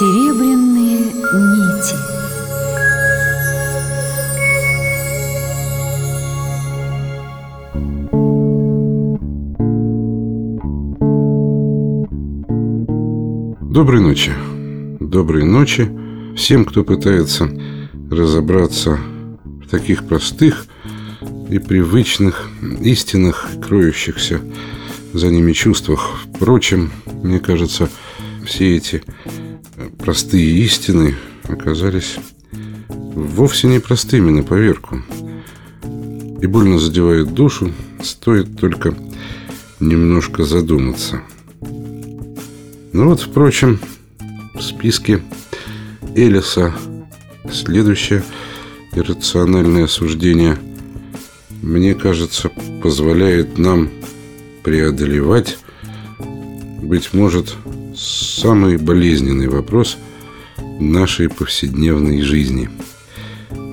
Серебряные нити Доброй ночи. Доброй ночи всем, кто пытается разобраться в таких простых и привычных истинах, кроющихся за ними чувствах. Впрочем, мне кажется, все эти простые истины оказались вовсе не простыми на поверку. И больно задевает душу, стоит только немножко задуматься. Ну вот, впрочем, в списке Элиса следующее иррациональное суждение, мне кажется, позволяет нам преодолевать, быть может, самый болезненный вопрос нашей повседневной жизни.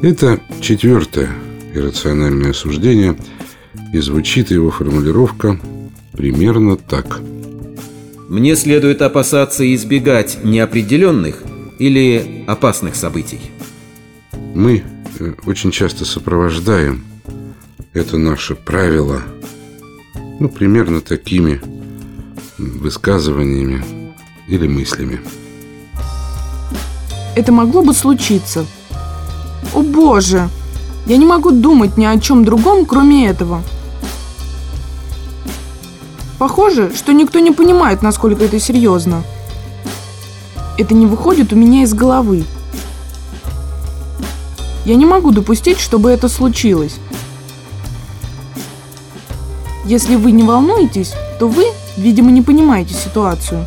Это четвертое иррациональное суждение, и звучит его формулировка примерно так. Мне следует опасаться и избегать неопределенных или опасных событий. Мы э, очень часто сопровождаем это наше правило, ну, примерно такими высказываниями или мыслями. Это могло бы случиться. О боже! Я не могу думать ни о чем другом, кроме этого. Похоже, что никто не понимает, насколько это серьезно. Это не выходит у меня из головы. Я не могу допустить, чтобы это случилось. Если вы не волнуетесь, то вы, видимо, не понимаете ситуацию.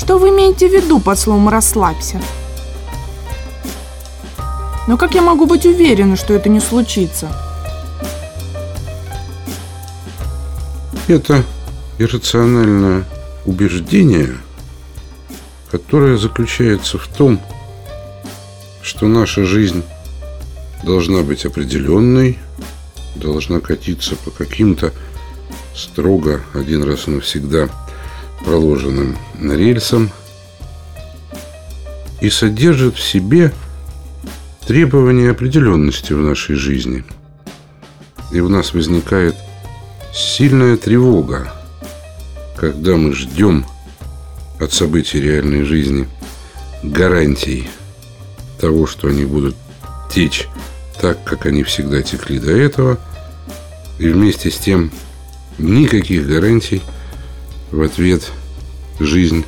Что вы имеете в виду под словом «расслабься»? Но как я могу быть уверена, что это не случится? Это иррациональное убеждение, которое заключается в том, что наша жизнь должна быть определенной, должна катиться по каким-то строго один раз навсегда проложенным рельсам и содержит в себе требования определенности в нашей жизни. И у нас возникает сильная тревога, когда мы ждем от событий реальной жизни гарантий того, что они будут течь так, как они всегда текли до этого, и вместе с тем никаких гарантий в ответ жизнь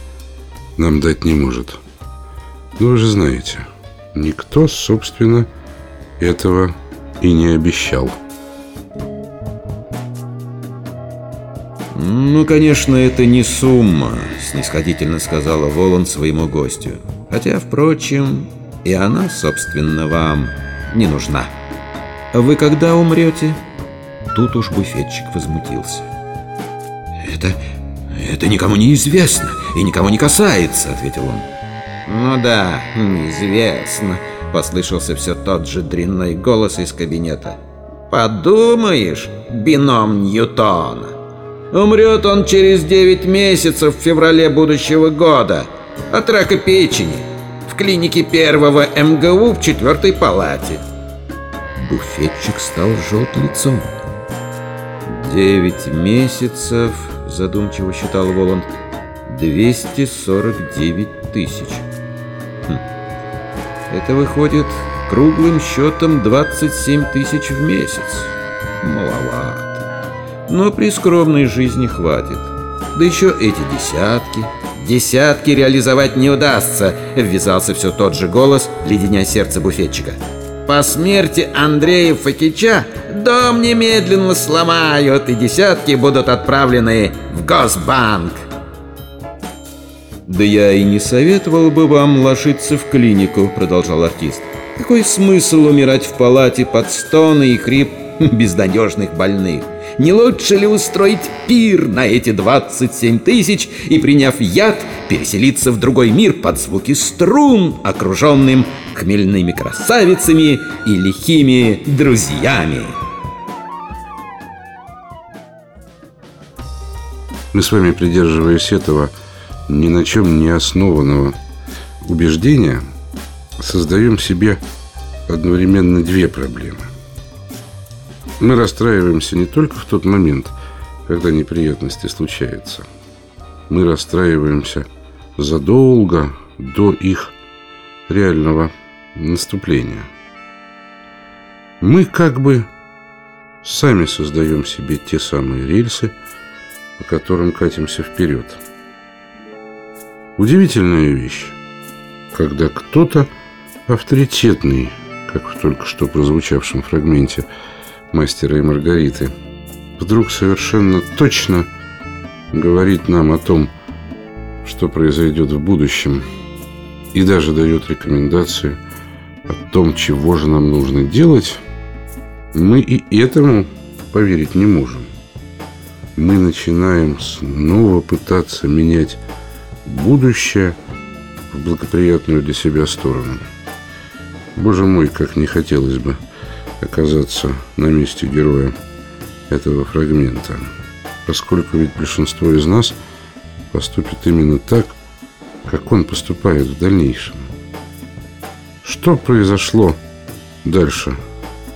нам дать не может. Ну, вы же знаете, никто, собственно, этого и не обещал. «Ну, конечно, это не сумма», — снисходительно сказала Волан своему гостю. «Хотя, впрочем, и она, собственно, вам не нужна. Вы когда умрете?» Тут уж буфетчик возмутился. «Это... это никому не известно и никого не касается», — ответил он. «Ну да, неизвестно», — послышался все тот же дрянной голос из кабинета. «Подумаешь, бином Ньютона!» Умрет он через 9 месяцев в феврале будущего года от рака печени в клинике первого МГУ в четвертой палате. Буфетчик стал желт лицом. «Девять месяцев», — задумчиво считал Воланд, — «249 тысяч». Хм. Это выходит круглым счетом 27 тысяч в месяц. Маловато но при скромной жизни хватит. Да еще эти десятки. Десятки реализовать не удастся, ввязался все тот же голос, леденя сердце буфетчика. По смерти Андрея Факича дом немедленно сломают, и десятки будут отправлены в Госбанк. «Да я и не советовал бы вам ложиться в клинику», — продолжал артист. «Какой смысл умирать в палате под стоны и хрип безнадежных больных? Не лучше ли устроить пир на эти 27 тысяч и, приняв яд, переселиться в другой мир под звуки струн, окруженным хмельными красавицами и лихими друзьями? Мы с вами, придерживаясь этого, ни на чем не основанного убеждения создаем себе одновременно две проблемы. Мы расстраиваемся не только в тот момент, когда неприятности случаются. Мы расстраиваемся задолго до их реального наступления. Мы как бы сами создаем себе те самые рельсы, по которым катимся вперед. Удивительная вещь, когда кто-то авторитетный, как в только что прозвучавшем фрагменте «Мастера и Маргариты», вдруг совершенно точно говорит нам о том, что произойдет в будущем, и даже дает рекомендации о том, чего же нам нужно делать, мы и этому поверить не можем. Мы начинаем снова пытаться менять будущее в благоприятную для себя сторону. Боже мой, как не хотелось бы оказаться на месте героя этого фрагмента, поскольку ведь большинство из нас поступит именно так, как он поступает в дальнейшем. Что произошло дальше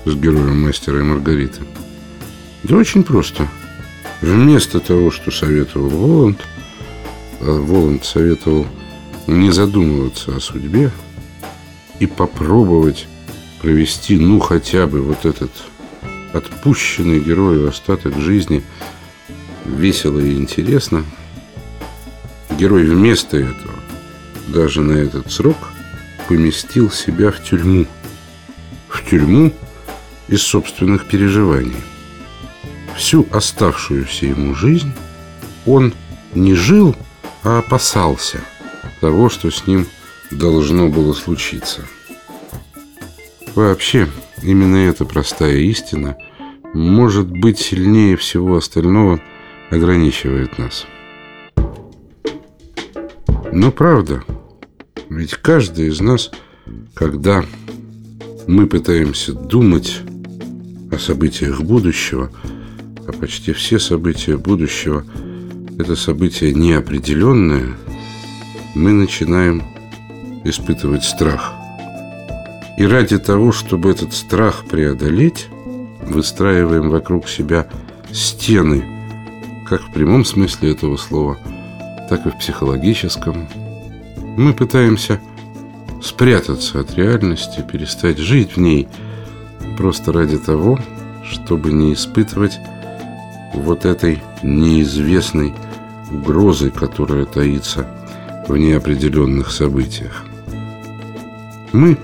с героем мастера и Маргариты? Да очень просто. Вместо того, что советовал Воланд, а Воланд советовал не задумываться о судьбе и попробовать провести, ну, хотя бы вот этот отпущенный герою остаток жизни весело и интересно. Герой вместо этого, даже на этот срок, поместил себя в тюрьму. В тюрьму из собственных переживаний. Всю оставшуюся ему жизнь он не жил, а опасался того, что с ним должно было случиться. Вообще, именно эта простая истина может быть сильнее всего остального ограничивает нас. Но правда, ведь каждый из нас, когда мы пытаемся думать о событиях будущего, а почти все события будущего – это события неопределенные, мы начинаем испытывать страх. И ради того, чтобы этот страх преодолеть, выстраиваем вокруг себя стены, как в прямом смысле этого слова, так и в психологическом. Мы пытаемся спрятаться от реальности, перестать жить в ней, просто ради того, чтобы не испытывать вот этой неизвестной угрозы, которая таится в неопределенных событиях. Мы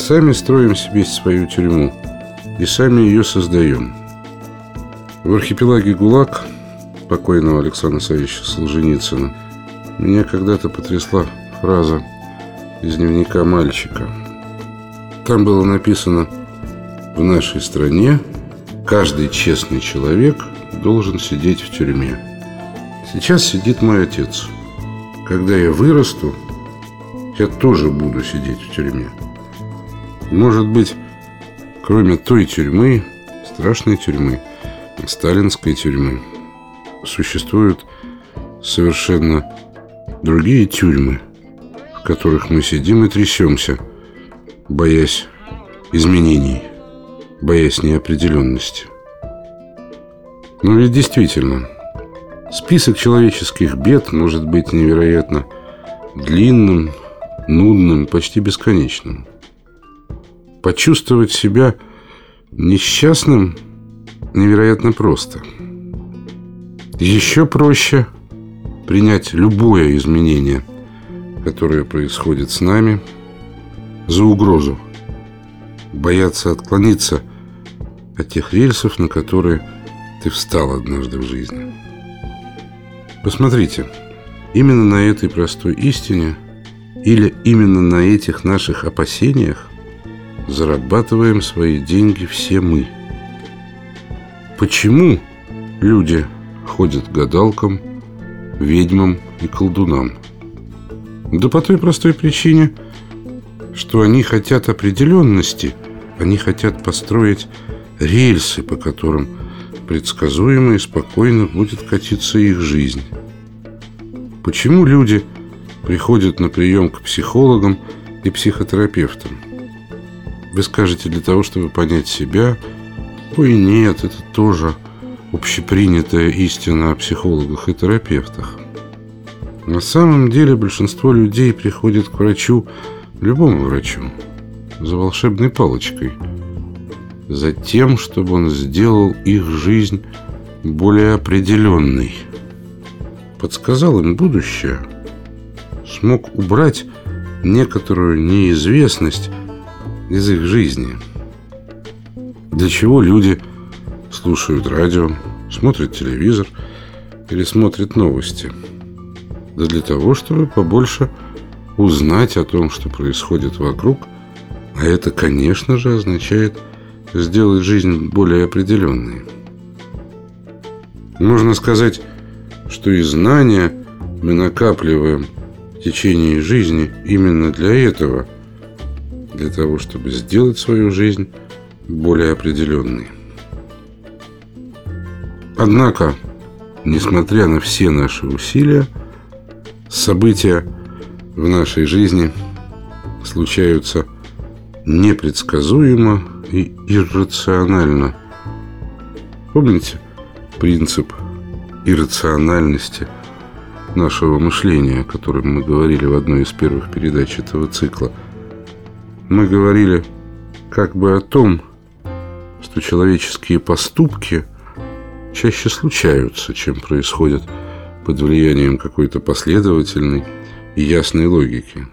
сами строим себе свою тюрьму и сами ее создаем. В архипелаге ГУЛАГ покойного Александра Савича Солженицына меня когда-то потрясла фраза из дневника мальчика. Там было написано «В нашей стране каждый честный человек должен сидеть в тюрьме». Сейчас сидит мой отец – когда я вырасту, я тоже буду сидеть в тюрьме. Может быть, кроме той тюрьмы, страшной тюрьмы, сталинской тюрьмы, существуют совершенно другие тюрьмы, в которых мы сидим и трясемся, боясь изменений, боясь неопределенности. Но ведь действительно – Список человеческих бед может быть невероятно длинным, нудным, почти бесконечным. Почувствовать себя несчастным невероятно просто. Еще проще принять любое изменение, которое происходит с нами, за угрозу. Бояться отклониться от тех рельсов, на которые ты встал однажды в жизни. Посмотрите, именно на этой простой истине или именно на этих наших опасениях зарабатываем свои деньги все мы. Почему люди ходят к гадалкам, ведьмам и колдунам? Да по той простой причине, что они хотят определенности, они хотят построить рельсы, по которым предсказуемо и спокойно будет катиться их жизнь. Почему люди приходят на прием к психологам и психотерапевтам? Вы скажете, для того, чтобы понять себя? Ой, нет, это тоже общепринятая истина о психологах и терапевтах. На самом деле большинство людей приходит к врачу, любому врачу, за волшебной палочкой. За тем, чтобы он сделал их жизнь более определенной. Подсказал им будущее. Смог убрать некоторую неизвестность из их жизни. Для чего люди слушают радио, смотрят телевизор или смотрят новости. Да для того, чтобы побольше узнать о том, что происходит вокруг, а это, конечно же, означает сделать жизнь более определенной. Можно сказать, что и знания мы накапливаем в течение жизни именно для этого, для того, чтобы сделать свою жизнь более определенной. Однако, несмотря на все наши усилия, события в нашей жизни случаются непредсказуемо и иррационально. Помните принцип иррациональности нашего мышления, о котором мы говорили в одной из первых передач этого цикла? Мы говорили как бы о том, что человеческие поступки – чаще случаются, чем происходят под влиянием какой-то последовательной и ясной логики.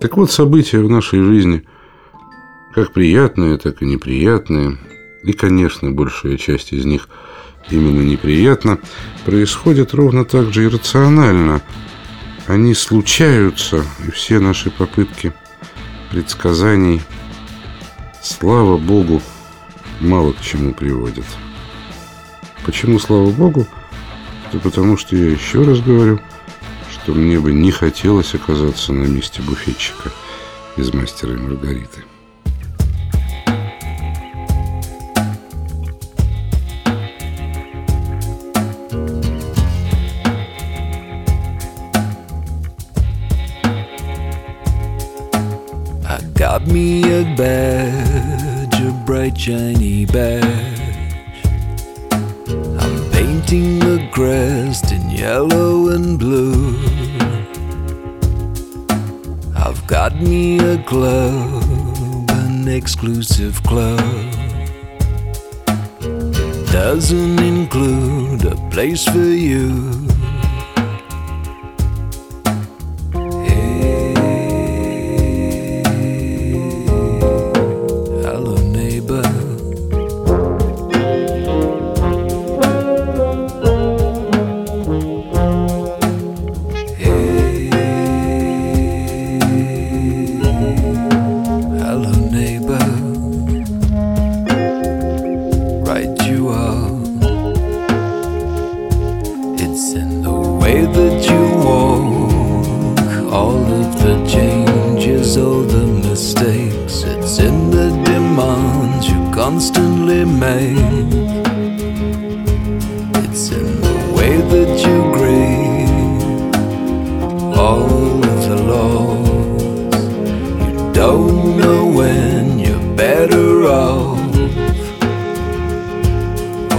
Так вот, события в нашей жизни, как приятные, так и неприятные, и, конечно, большая часть из них именно неприятно, происходят ровно так же иррационально. Они случаются, и все наши попытки предсказаний, слава Богу, мало к чему приводят. Почему, слава богу? Да потому что я еще раз говорю, что мне бы не хотелось оказаться на месте буфетчика из «Мастера и Маргариты». Me a badge, a bright shiny badge I'm painting the crest in yellow and blue. I've got me a club, an exclusive club. Doesn't include a place for you. all the mistakes. It's in the demands you constantly make. It's in the way that you grieve all of the loss. You don't know when you're better off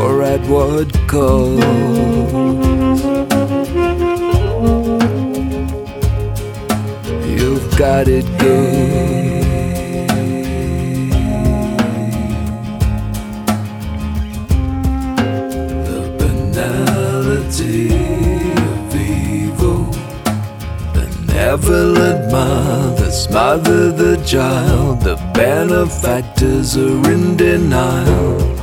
or at what cost. got it gay. The banality of evil, benevolent mothers mother the child, the benefactors are in denial.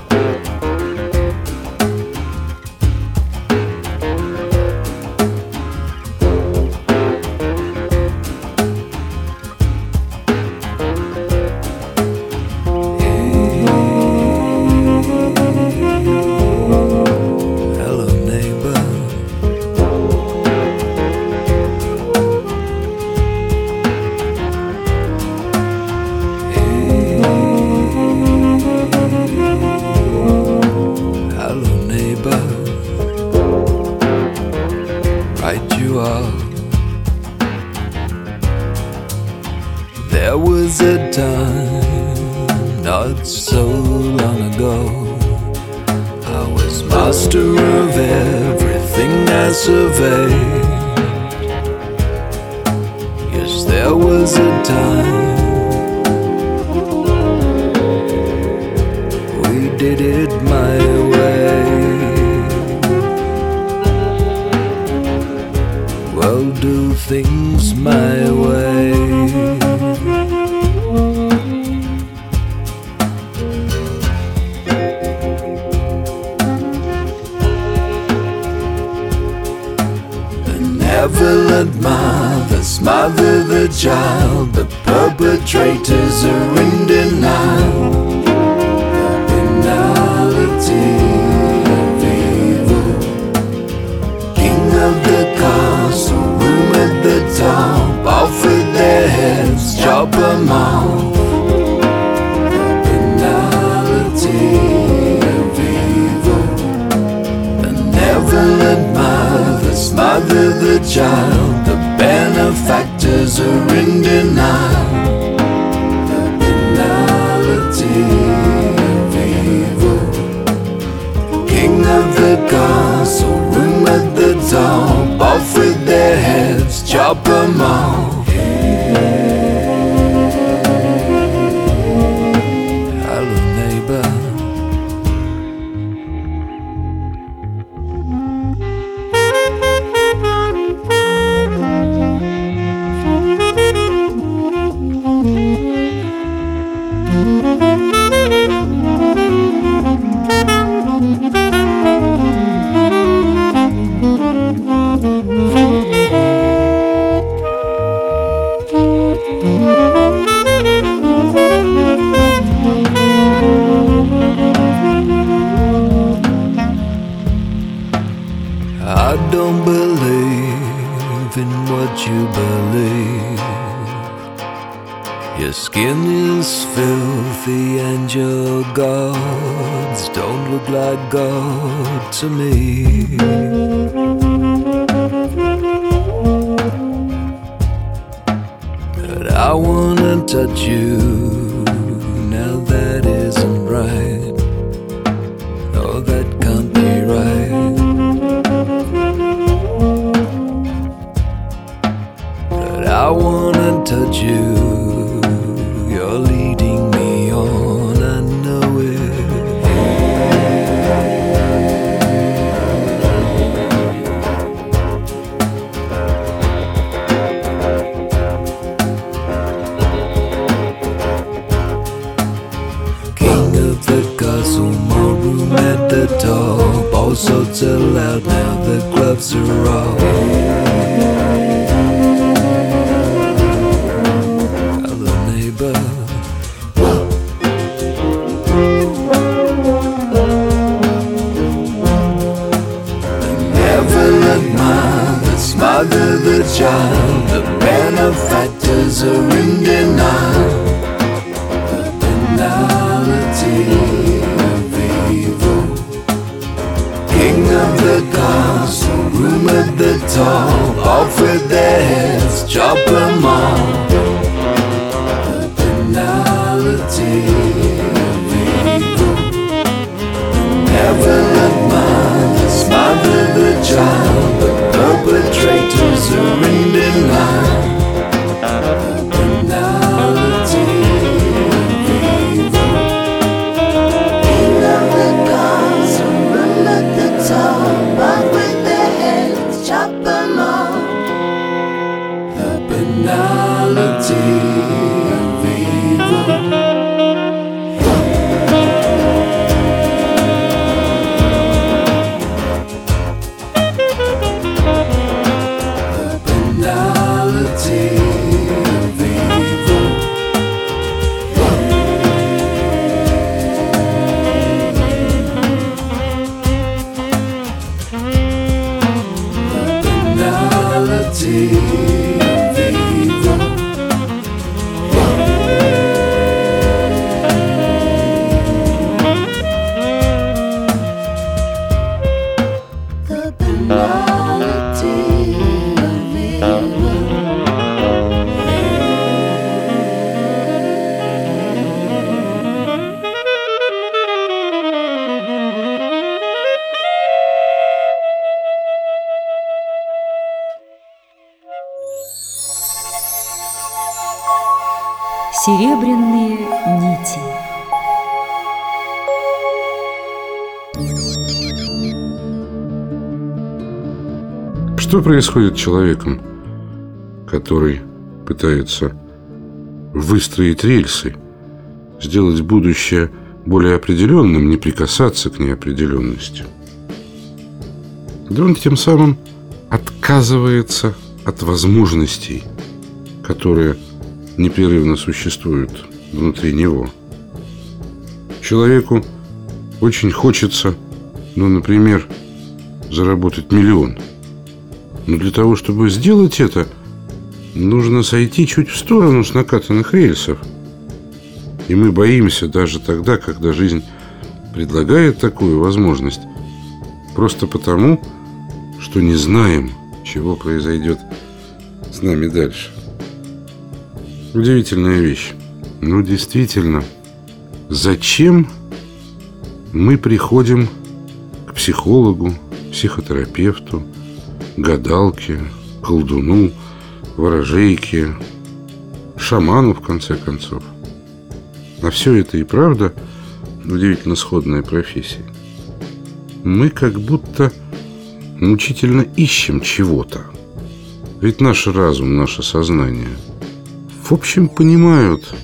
all. There was a time not so long ago. I was master of everything I surveyed. Yes, there was a time we did it things my way. Benevolent mothers smother the child. The perpetrators are in denial. King of the room top. Off with their heads, chop them. The banality of evil. Benevolent mothers smother the child. The benefactors are in denial. The banality of evil. King of the room at the top. Off with their heads, chop them off. And your gods don't look like God to me. Что происходит с человеком, который пытается выстроить рельсы, сделать будущее более определенным, не прикасаться к неопределенности? Да он тем самым отказывается от возможностей, которые непрерывно существуют внутри него. Человеку очень хочется, ну, например, заработать миллион – но для того, чтобы сделать это, нужно сойти чуть в сторону с накатанных рельсов. И мы боимся даже тогда, когда жизнь предлагает такую возможность, просто потому, что не знаем, чего произойдет с нами дальше. Удивительная вещь. Ну, действительно, зачем мы приходим к психологу, психотерапевту, гадалке, колдуну, ворожейке, шаману, в конце концов. А все это и правда удивительно сходная профессия. Мы как будто мучительно ищем чего-то. Ведь наш разум, наше сознание в общем понимают,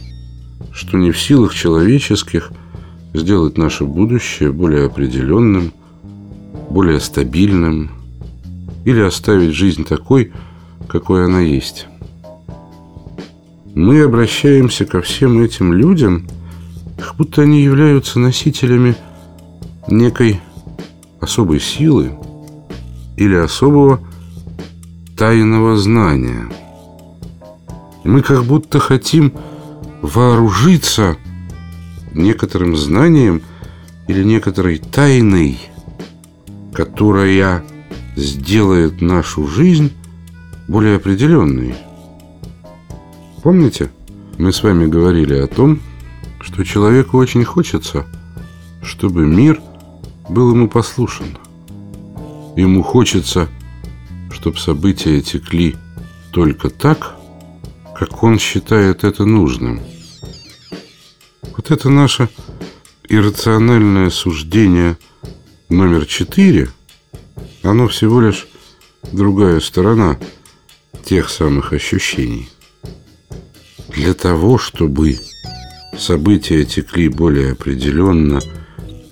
что не в силах человеческих сделать наше будущее более определенным, более стабильным, или оставить жизнь такой, какой она есть. Мы обращаемся ко всем этим людям, как будто они являются носителями некой особой силы или особого тайного знания. Мы как будто хотим вооружиться некоторым знанием или некоторой тайной, которая сделает нашу жизнь более определенной. Помните, мы с вами говорили о том, что человеку очень хочется, чтобы мир был ему послушен. Ему хочется, чтобы события текли только так, как он считает это нужным. Вот это наше иррациональное суждение номер четыре – оно всего лишь другая сторона тех самых ощущений. Для того, чтобы события текли более определенно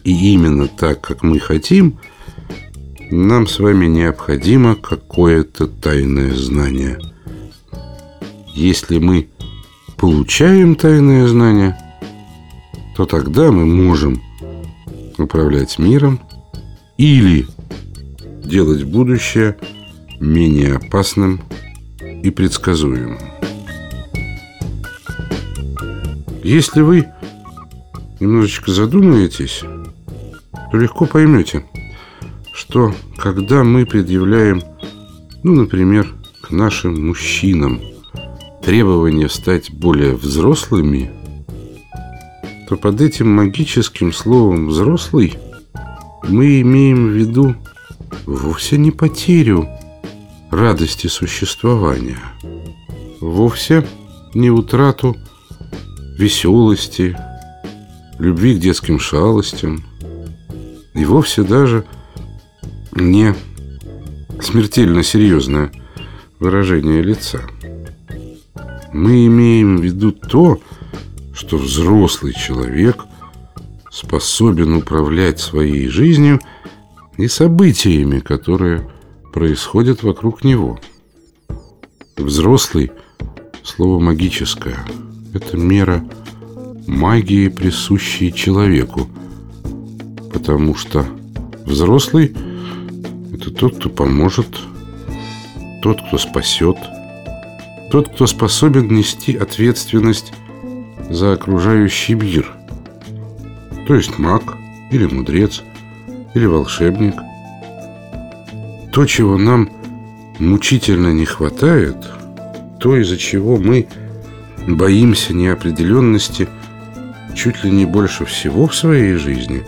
и именно так, как мы хотим, нам с вами необходимо какое-то тайное знание. Если мы получаем тайное знание, то тогда мы можем управлять миром или делать будущее менее опасным и предсказуемым. Если вы немножечко задумаетесь, то легко поймете, что когда мы предъявляем, ну, например, к нашим мужчинам требование стать более взрослыми, то под этим магическим словом «взрослый» мы имеем в виду вовсе не потерю радости существования, вовсе не утрату веселости, любви к детским шалостям и вовсе даже не смертельно серьезное выражение лица. Мы имеем в виду то, что взрослый человек способен управлять своей жизнью – и событиями, которые происходят вокруг него. Взрослый – слово магическое. Это мера магии, присущей человеку. Потому что взрослый – это тот, кто поможет, тот, кто спасет, тот, кто способен нести ответственность за окружающий мир. То есть маг или мудрец – или волшебник. То, чего нам мучительно не хватает, то, из-за чего мы боимся неопределенности чуть ли не больше всего в своей жизни,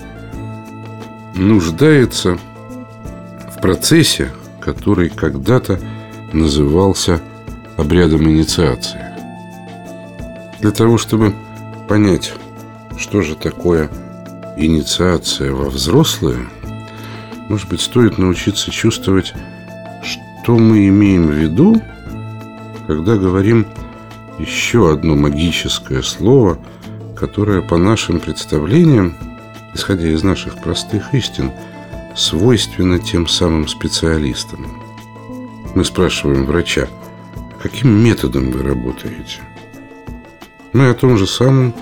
нуждается в процессе, который когда-то назывался обрядом инициации. Для того, чтобы понять, что же такое инициация во взрослые, может быть, стоит научиться чувствовать, что мы имеем в виду, когда говорим еще одно магическое слово, которое по нашим представлениям, исходя из наших простых истин, свойственно тем самым специалистам. Мы спрашиваем врача, каким методом вы работаете? Мы о том же самом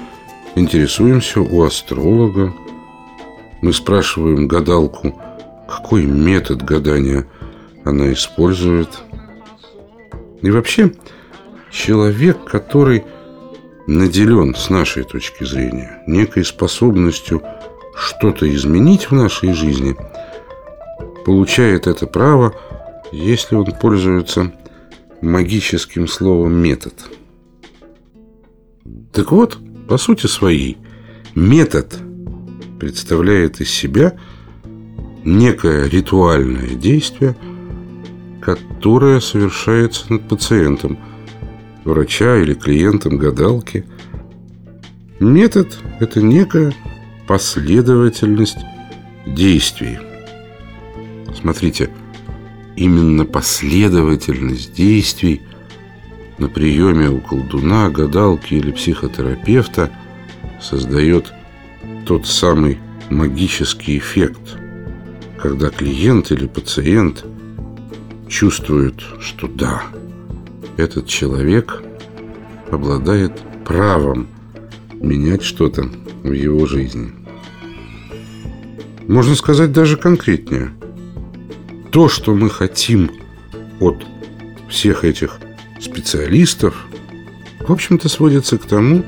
интересуемся у астролога. Мы спрашиваем гадалку, какой метод гадания она использует. И вообще, человек, который наделен, с нашей точки зрения, некой способностью что-то изменить в нашей жизни, получает это право, если он пользуется магическим словом «метод». Так вот, по сути своей, метод представляет из себя некое ритуальное действие, которое совершается над пациентом, врача или клиентом гадалки. Метод – это некая последовательность действий. Смотрите, именно последовательность действий на приеме у колдуна, гадалки или психотерапевта создает тот самый магический эффект, когда клиент или пациент чувствует, что да, этот человек обладает правом менять что-то в его жизни. Можно сказать даже конкретнее. То, что мы хотим от всех этих специалистов, в общем-то, сводится к тому,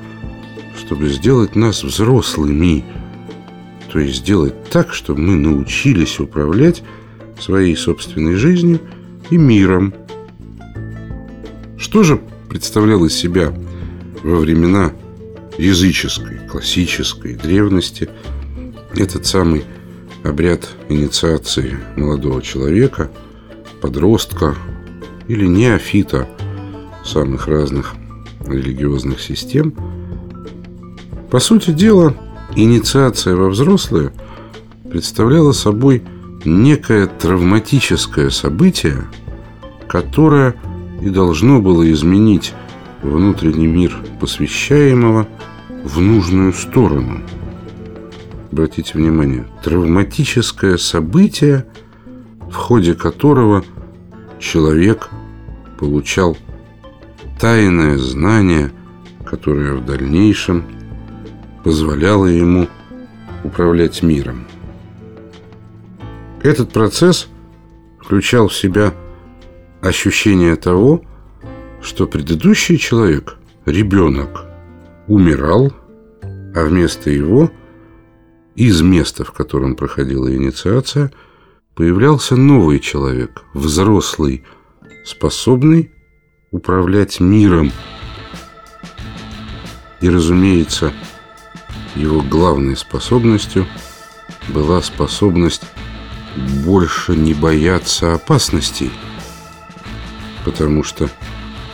чтобы сделать нас взрослыми, то есть сделать так, чтобы мы научились управлять своей собственной жизнью и миром. Что же представлял из себя во времена языческой, классической древности этот самый обряд инициации молодого человека, подростка или неофита – самых разных религиозных систем. По сути дела, инициация во взрослые представляла собой некое травматическое событие, которое и должно было изменить внутренний мир посвящаемого в нужную сторону. Обратите внимание, травматическое событие, в ходе которого человек получал тайное знание, которое в дальнейшем позволяло ему управлять миром. Этот процесс включал в себя ощущение того, что предыдущий человек, ребенок, умирал, а вместо его, из места, в котором проходила инициация, появлялся новый человек, взрослый, способный управлять миром. И, разумеется, его главной способностью была способность больше не бояться опасностей, потому что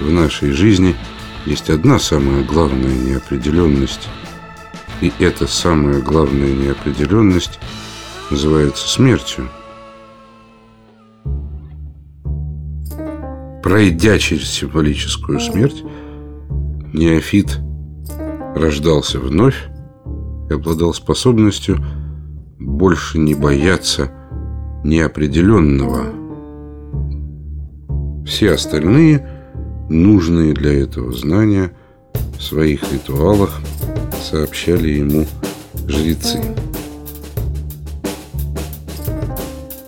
в нашей жизни есть одна самая главная неопределенность, и эта самая главная неопределенность называется смертью. Пройдя через символическую смерть, неофит рождался вновь и обладал способностью больше не бояться неопределенного. Все остальные, нужные для этого знания, в своих ритуалах сообщали ему жрецы.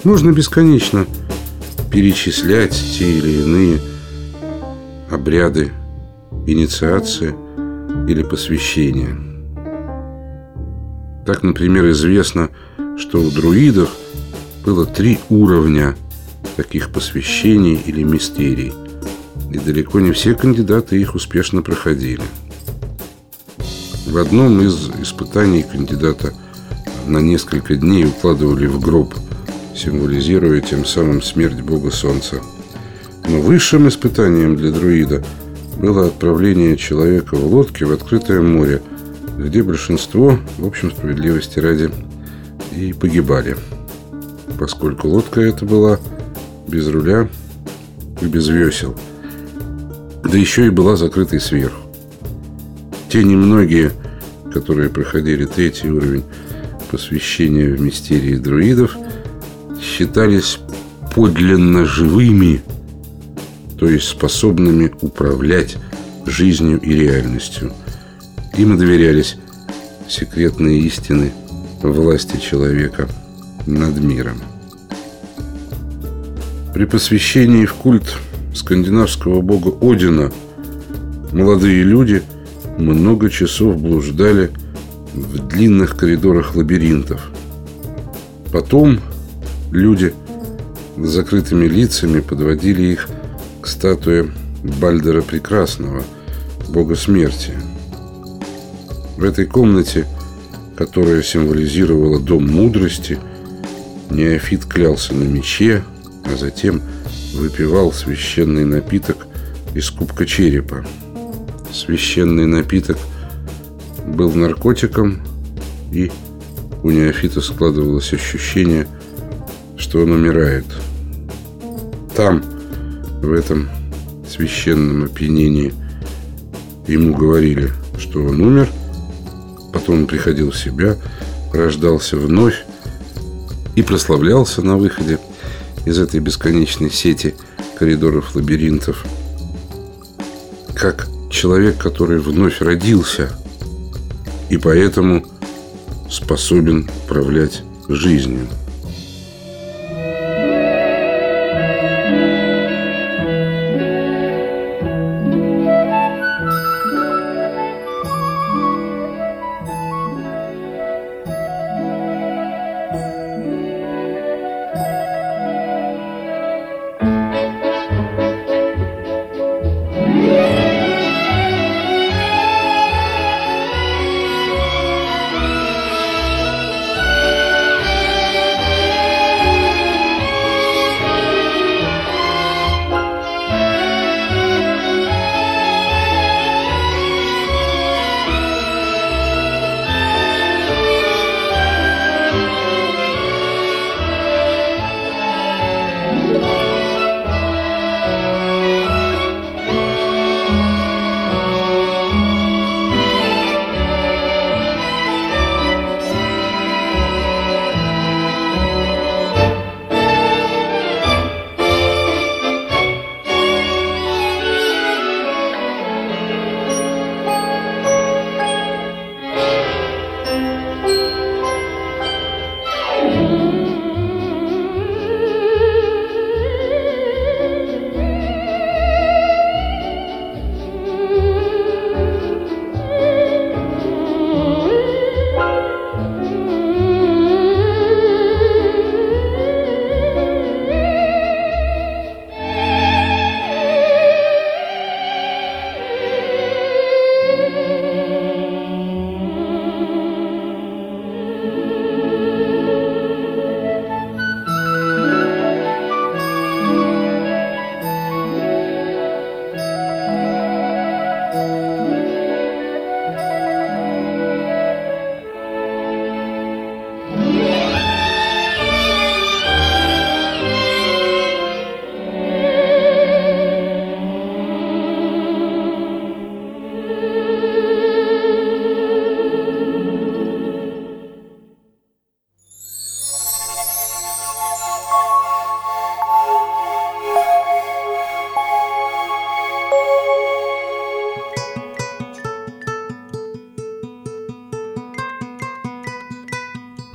Можно бесконечно перечислять те или иные обряды инициации или посвящения. Так, например, известно, что у друидов было три уровня таких посвящений или мистерий, и далеко не все кандидаты их успешно проходили. В одном из испытаний кандидата на несколько дней укладывали в гроб – символизируя тем самым смерть бога солнца. Но высшим испытанием для друида было отправление человека в лодке в открытое море, где большинство, в общем, справедливости ради, и погибали. Поскольку лодка эта была без руля и без весел, да еще и была закрытой сверху. Те немногие, которые проходили третий уровень посвящения в мистерии друидов, считались подлинно живыми, то есть способными управлять жизнью и реальностью. Им доверялись секретные истины власти человека над миром. При посвящении в культ скандинавского бога Одина молодые люди много часов блуждали в длинных коридорах лабиринтов. Потом люди с закрытыми лицами подводили их к статуе Бальдера Прекрасного, бога смерти. В этой комнате, которая символизировала дом мудрости, Неофит клялся на мече, а затем выпивал священный напиток из кубка черепа. Священный напиток был наркотиком, и у Неофита складывалось ощущение, что он умирает. Там, в этом священном опьянении, ему говорили, что он умер, потом он приходил в себя, рождался вновь и прославлялся на выходе из этой бесконечной сети коридоров лабиринтов, как человек, который вновь родился и поэтому способен управлять жизнью.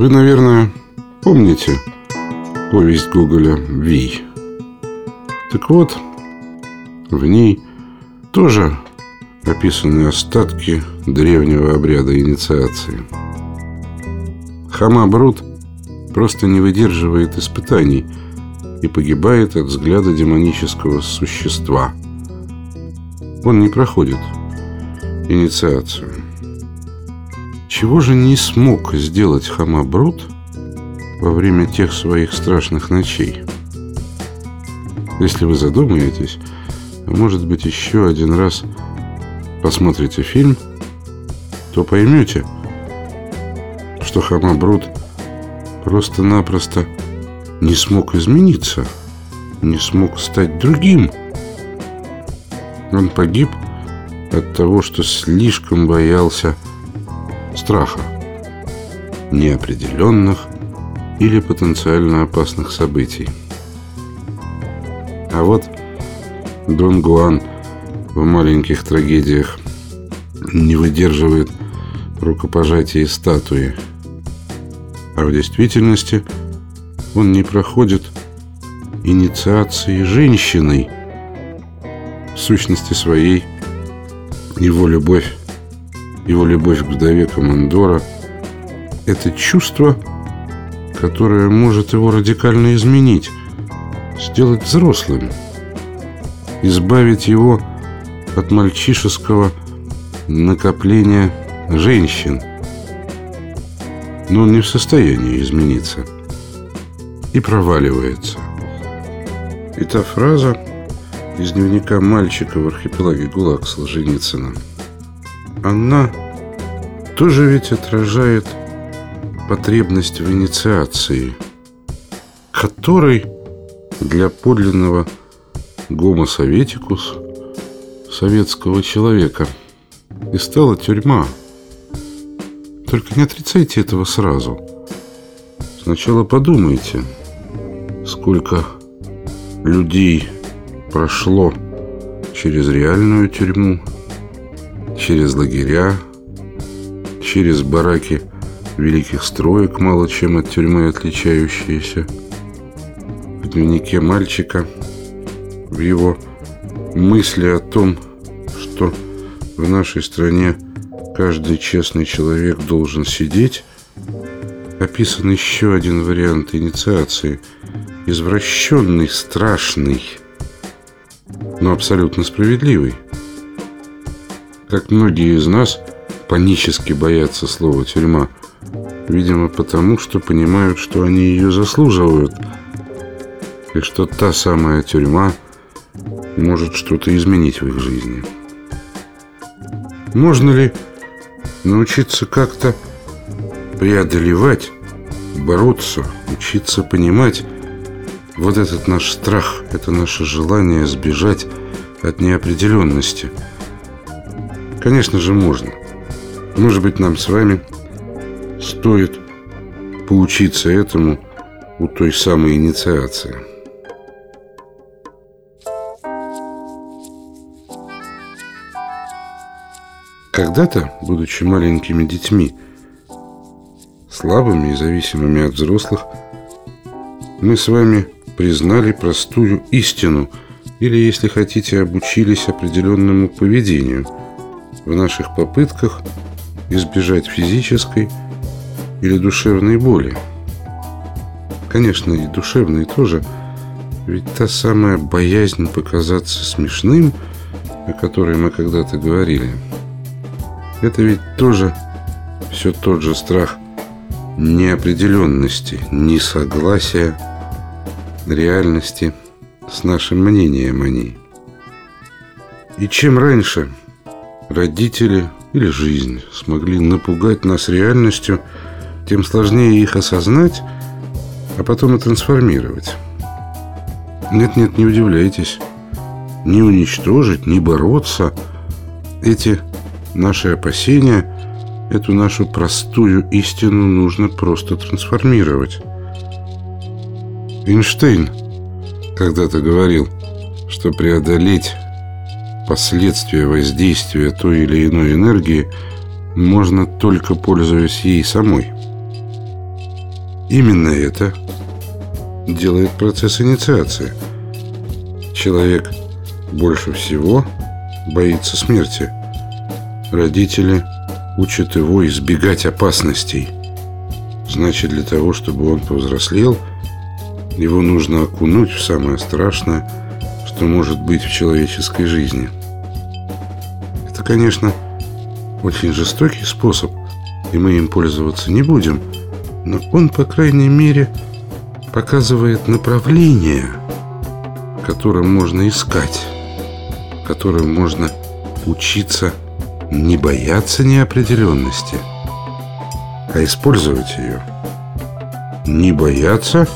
Вы, наверное, помните повесть Гоголя «Вий». Так вот, в ней тоже описаны остатки древнего обряда инициации. Хама Брут просто не выдерживает испытаний и погибает от взгляда демонического существа. Он не проходит инициацию. Чего же не смог сделать Хамабрут во время тех своих страшных ночей? Если вы задумаетесь, может быть еще один раз посмотрите фильм, то поймете, что Хамабрут просто-напросто не смог измениться, не смог стать другим. Он погиб от того, что слишком боялся страха, неопределенных или потенциально опасных событий. А вот Дон Гуан в маленьких трагедиях не выдерживает рукопожатия статуи, а в действительности он не проходит инициации женщиной, в сущности своей его любовь, его любовь к вдове командора – это чувство, которое может его радикально изменить, сделать взрослым, избавить его от мальчишеского накопления женщин. Но он не в состоянии измениться и проваливается. И та фраза из дневника мальчика в архипелаге ГУЛАГ Солженицына, она тоже ведь отражает потребность в инициации, которой для подлинного гомо советикус советского человека и стала тюрьма. Только не отрицайте этого сразу. Сначала подумайте, сколько людей прошло через реальную тюрьму, через лагеря, через бараки великих строек, мало чем от тюрьмы отличающиеся. В дневнике мальчика, в его мысли о том, что в нашей стране каждый честный человек должен сидеть, описан еще один вариант инициации, извращенный, страшный – но абсолютно справедливый. Как многие из нас панически боятся слова «тюрьма», видимо, потому что понимают, что они ее заслуживают, и что та самая тюрьма может что-то изменить в их жизни. Можно ли научиться как-то преодолевать, бороться, учиться понимать, вот этот наш страх, это наше желание сбежать от неопределенности. Конечно же, можно. Может быть, нам с вами стоит поучиться этому у той самой инициации. Когда-то, будучи маленькими детьми, слабыми и зависимыми от взрослых, мы с вами признали простую истину или, если хотите, обучились определенному поведению в наших попытках избежать физической или душевной боли. Конечно, и душевной тоже, ведь та самая боязнь показаться смешным, о которой мы когда-то говорили, это ведь тоже все тот же страх неопределенности, несогласия, реальности с нашим мнением о ней. И чем раньше родители или жизнь смогли напугать нас реальностью, тем сложнее их осознать, а потом и трансформировать. Нет-нет, не удивляйтесь. Не уничтожить, не бороться. Эти наши опасения, эту нашу простую истину нужно просто трансформировать. Эйнштейн когда-то говорил, что преодолеть последствия воздействия той или иной энергии можно только пользуясь ей самой. Именно это делает процесс инициации. Человек больше всего боится смерти. Родители учат его избегать опасностей. Значит, для того, чтобы он повзрослел – его нужно окунуть в самое страшное, что может быть в человеческой жизни. Это, конечно, очень жестокий способ, и мы им пользоваться не будем, но он, по крайней мере, показывает направление, которым можно искать которую можно учиться не бояться неопределенности, а использовать ее. Не бояться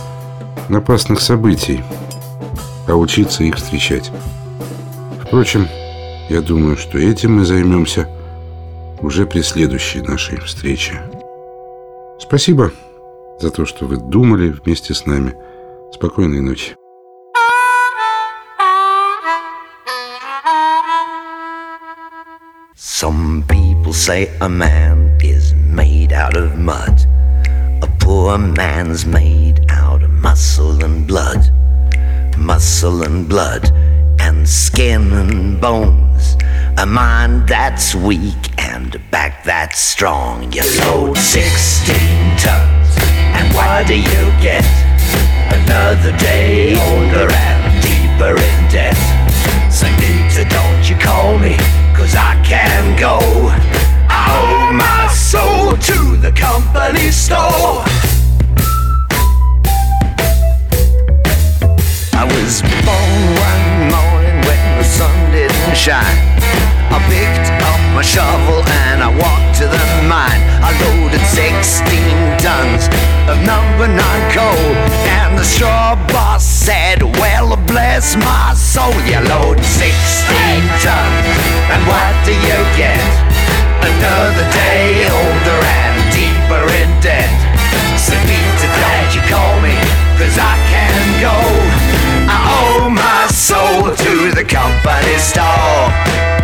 опасных событий, а учиться их встречать. Впрочем, я думаю, что этим мы займемся уже при следующей нашей встрече. Спасибо за то, что вы думали вместе с нами. Спокойной ночи. Some people say a man is made out of mud. A poor man's made out of muscle and blood. Muscle and blood and skin and bones. A mind that's weak and a back that's strong. You load 16 tons, and what do you get? Another day older and deeper in debt. So Nita, don't you call me, cause I can go. I owe my soul to the company store. I was born one morning when the sun didn't shine. I picked up my shovel and I walked to the mine. I loaded 16 tons of number nine coal. And the straw boss said, Well, bless my soul. You load 16 tons, and what do you get? Another day older and deeper in debt. So, Peter, don't you call me, cause I can go sold to the company store.